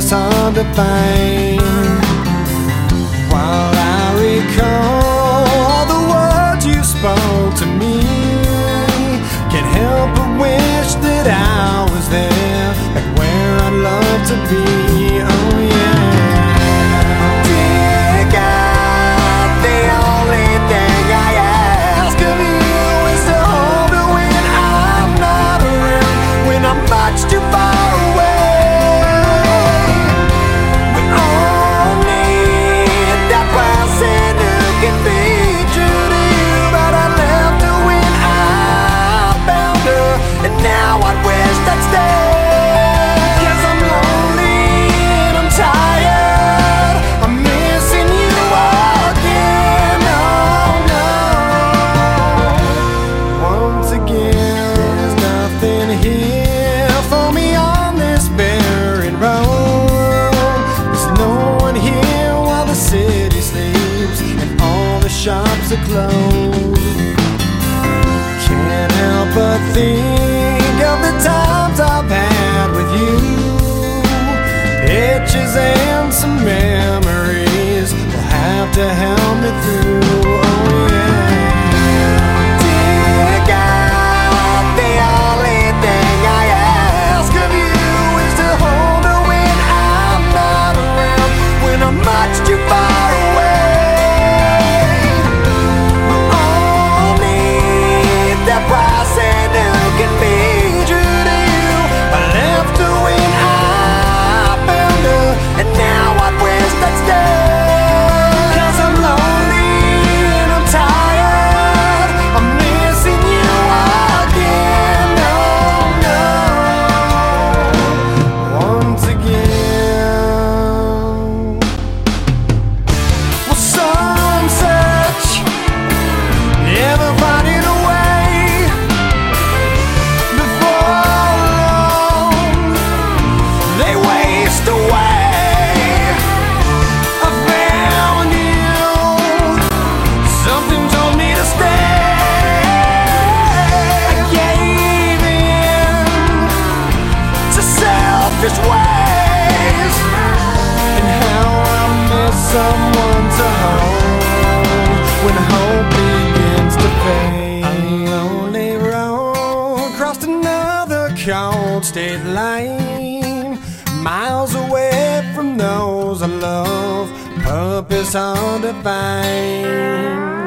is hard to find. While I recall all the words you spoke to me, can't help but wish that I. pictures and some memories. We'll have to have selfish ways. And how I miss someone to hold. When hope begins to fade. A lonely road crossed another cold state line. Miles away from those I love Purpose all divine